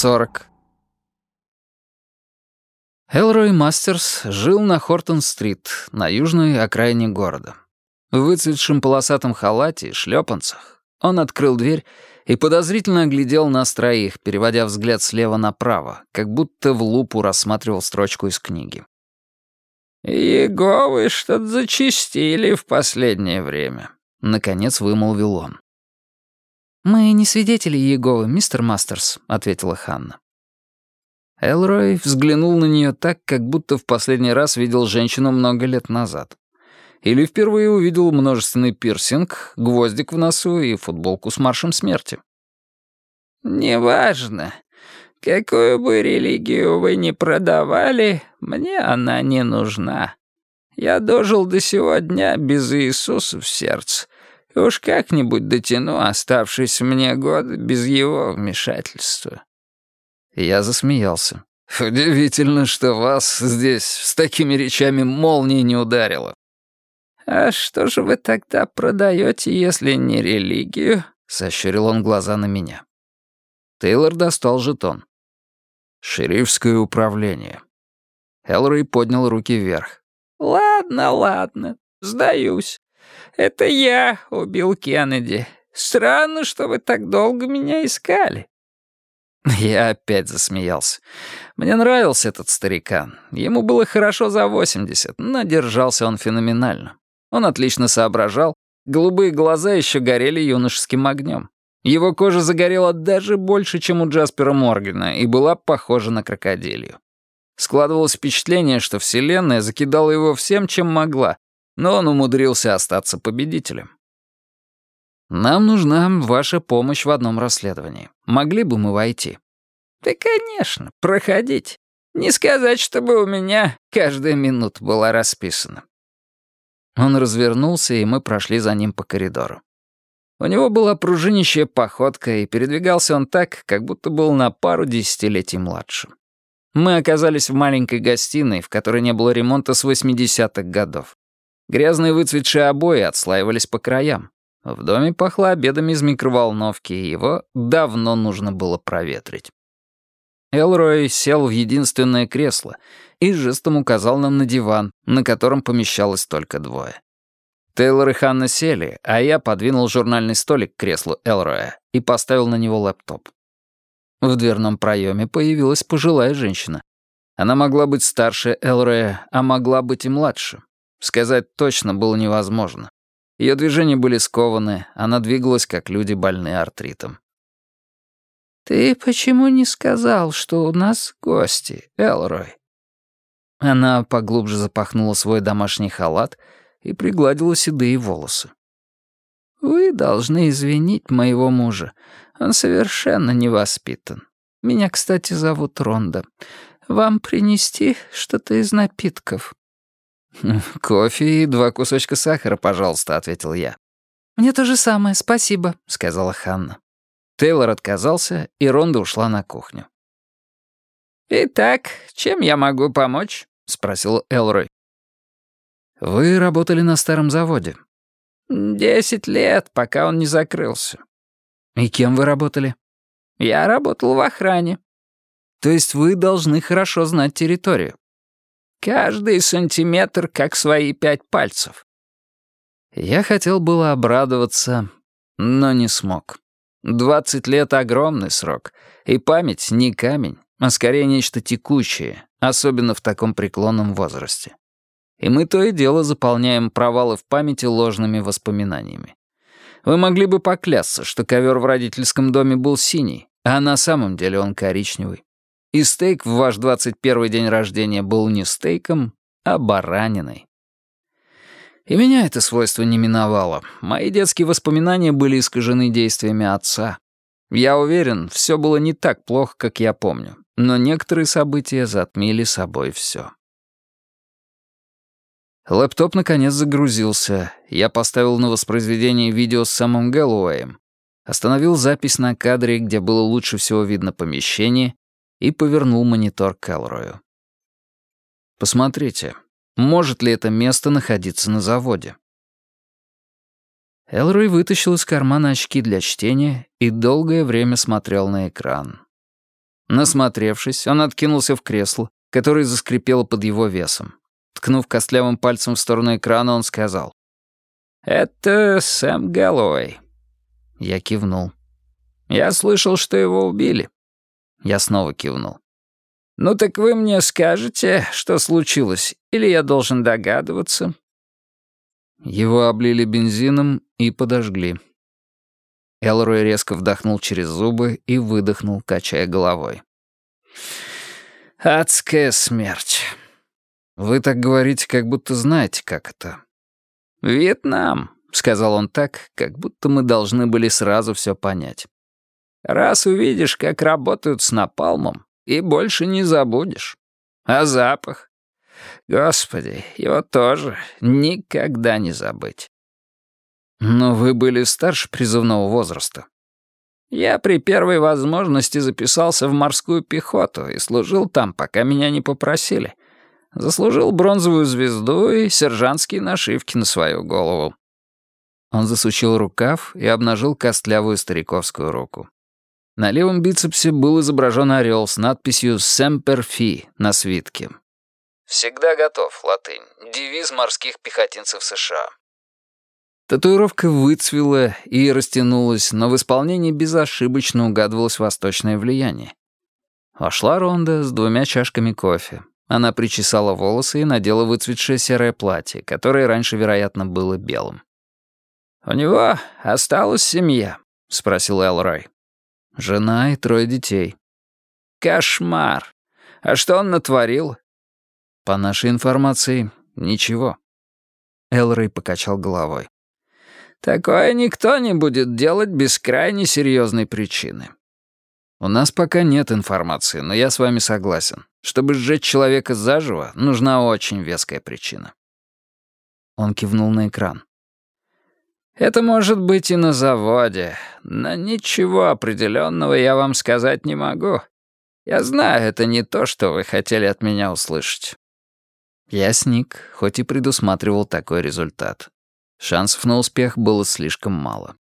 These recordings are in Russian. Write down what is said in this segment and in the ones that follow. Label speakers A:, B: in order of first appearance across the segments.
A: сорок. Элрой Мастерс жил на Хортон-стрит, на южной окраине города. В выцветшем полосатом халате и шлепанцах он открыл дверь и подозрительно оглядел нас троих, переводя взгляд слева направо, как будто в лупу рассматривал строчку из книги.
B: «Еговы что-то зачистили в последнее время», — наконец вымолвил он.
A: «Мы не свидетели Еговы, мистер Мастерс», — ответила Ханна. Элрой взглянул на нее так, как будто в последний раз видел женщину много лет назад. Или впервые увидел множественный пирсинг, гвоздик в носу и футболку с маршем смерти.
B: «Неважно. Какую бы религию вы ни продавали, мне она не нужна. Я дожил до сего дня без Иисуса в сердце. Уж как-нибудь дотяну оставшиеся мне годы без его вмешательства».
A: Я засмеялся. «Удивительно, что вас здесь с такими речами молнией не ударило».
B: «А что же вы тогда продаете, если не религию?»
A: — сощурил он глаза на меня. Тейлор достал жетон. «Шерифское управление». Элрой поднял руки вверх.
B: «Ладно, ладно, сдаюсь. Это я убил Кеннеди. Странно, что вы так долго меня искали.
A: Я опять засмеялся. Мне нравился этот старикан. Ему было хорошо за 80, но держался он феноменально. Он отлично соображал, голубые глаза еще горели юношеским огнем. Его кожа загорела даже больше, чем у Джаспера Моргана, и была похожа на крокодилью. Складывалось впечатление, что Вселенная закидала его всем, чем могла, но он умудрился остаться победителем. «Нам нужна ваша помощь в одном расследовании. Могли бы мы войти?»
B: «Да, конечно, проходить. Не сказать, чтобы у меня каждая минута была расписана».
A: Он развернулся, и мы прошли за ним по коридору. У него была пружинищая походка, и передвигался он так, как будто был на пару десятилетий младше. Мы оказались в маленькой гостиной, в которой не было ремонта с 80-х годов. Грязные выцветшие обои отслаивались по краям. В доме пахло обедами из микроволновки, и его давно нужно было проветрить. Элрой сел в единственное кресло и жестом указал нам на диван, на котором помещалось только двое. Тейлор и Ханна сели, а я подвинул журнальный столик к креслу Элроя и поставил на него лэптоп. В дверном проеме появилась пожилая женщина. Она могла быть старше Элроя, а могла быть и младше. Сказать точно было невозможно. Ее движения были скованы, она двигалась, как люди, больные артритом.
B: «Ты почему не сказал, что у нас гости, Элрой?»
A: Она поглубже запахнула свой домашний халат и пригладила седые волосы.
B: «Вы должны извинить моего мужа. Он совершенно невоспитан. Меня, кстати, зовут Ронда. Вам принести что-то из напитков?»
A: «Кофе и два кусочка сахара, пожалуйста», — ответил я.
B: «Мне то же самое, спасибо», —
A: сказала Ханна. Тейлор отказался, и Ронда ушла на кухню.
B: «Итак, чем я могу помочь?» — спросил Элрой.
A: «Вы работали на старом заводе?»
B: «Десять лет, пока он не закрылся».
A: «И кем вы работали?»
B: «Я работал в охране».
A: «То есть вы должны хорошо знать территорию?»
B: Каждый сантиметр, как свои пять пальцев.
A: Я хотел было обрадоваться, но не смог. Двадцать лет — огромный срок, и память не камень, а скорее нечто текущее, особенно в таком преклонном возрасте. И мы то и дело заполняем провалы в памяти ложными воспоминаниями. Вы могли бы поклясться, что ковер в родительском доме был синий, а на самом деле он коричневый. И стейк в ваш 21 день рождения был не стейком, а бараниной. И меня это свойство не миновало. Мои детские воспоминания были искажены действиями отца. Я уверен, все было не так плохо, как я помню, но некоторые события затмили собой все. Лэптоп наконец загрузился. Я поставил на воспроизведение видео с самым Гэллоуэем. Остановил запись на кадре, где было лучше всего видно помещение, и повернул монитор к Элрою. «Посмотрите, может ли это место находиться на заводе?» Элрой вытащил из кармана очки для чтения и долгое время смотрел на экран. Насмотревшись, он откинулся в кресло, которое заскрипело под его весом. Ткнув костлявым пальцем в сторону экрана, он сказал. «Это Сэм Гэллоуэй». Я кивнул. «Я слышал, что его убили». Я снова кивнул. «Ну так вы мне скажете, что случилось, или я должен догадываться?» Его облили бензином и подожгли. Элрой резко вдохнул через зубы и выдохнул, качая головой. «Адская смерть. Вы так говорите, как будто знаете, как это». «Вьетнам», — сказал он так, как будто мы должны были сразу все понять. «Раз увидишь, как работают с напалмом, и больше не забудешь. А запах? Господи, его тоже никогда не забыть». «Но вы были старше призывного возраста». «Я при первой возможности записался в морскую пехоту и служил там, пока меня не попросили. Заслужил бронзовую звезду и сержантские нашивки на свою голову». Он засучил рукав и обнажил костлявую стариковскую руку. На левом бицепсе был изображен орел с надписью «Semper Fi» на свитке. «Всегда готов, латынь. Девиз морских пехотинцев США». Татуировка выцвела и растянулась, но в исполнении безошибочно угадывалось восточное влияние. Вошла Ронда с двумя чашками кофе. Она причесала волосы и надела выцветшее серое платье, которое раньше, вероятно, было белым. «У него осталась семья?» — спросил Элрой. «Жена и трое детей». «Кошмар! А что он натворил?» «По нашей информации, ничего». Элрой покачал головой. Такое никто не будет делать без крайне серьезной причины. У нас пока нет информации, но я с вами согласен. Чтобы сжечь человека заживо, нужна очень веская причина. Он кивнул на экран. Это может быть и на заводе, но ничего определенного я вам сказать не могу. Я знаю, это не то, что вы хотели от меня услышать. Я сник, хоть и предусматривал такой результат. Шансов на успех было слишком мало.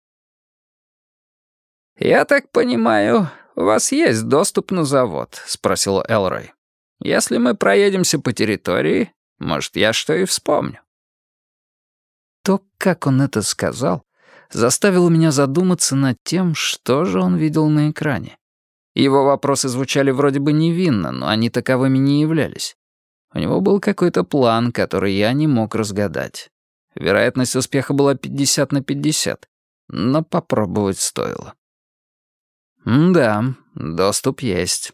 A: «Я так понимаю, у вас есть доступ на завод?» — спросил Элрой. «Если мы проедемся по территории, может, я что и вспомню». То, как он это сказал, заставило меня задуматься над тем, что же он видел на экране. Его вопросы звучали вроде бы невинно, но они таковыми не являлись. У него был какой-то план, который я не мог разгадать. Вероятность успеха была 50 на 50, но попробовать стоило. да, доступ есть.